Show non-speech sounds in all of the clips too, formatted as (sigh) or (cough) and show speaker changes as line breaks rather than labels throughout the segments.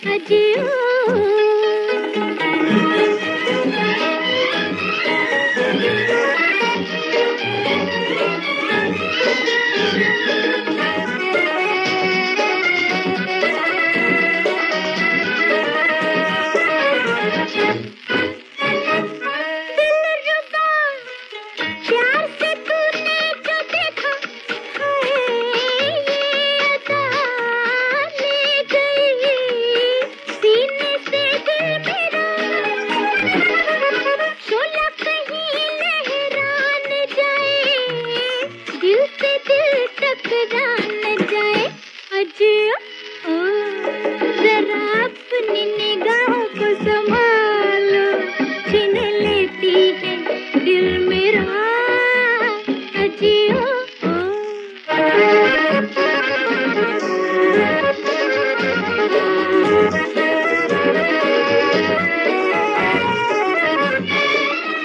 Ajio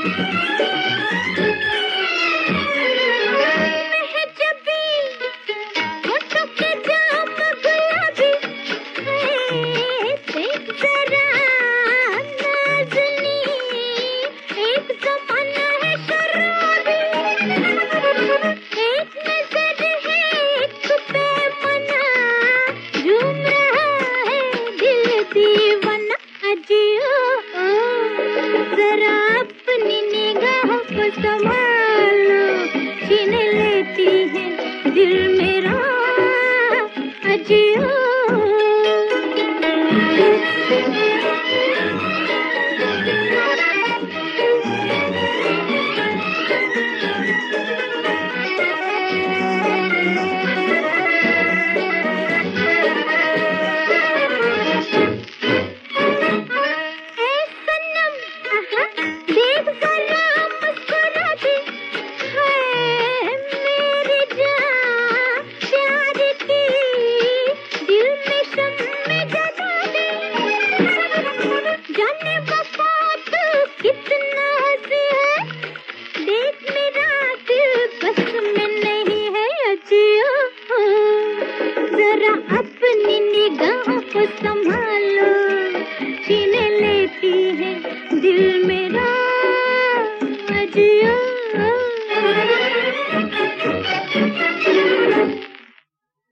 Thank (laughs) you. दिल मेरा अजियो। को संभालो छीन लेती है दिल मेरा अजिया।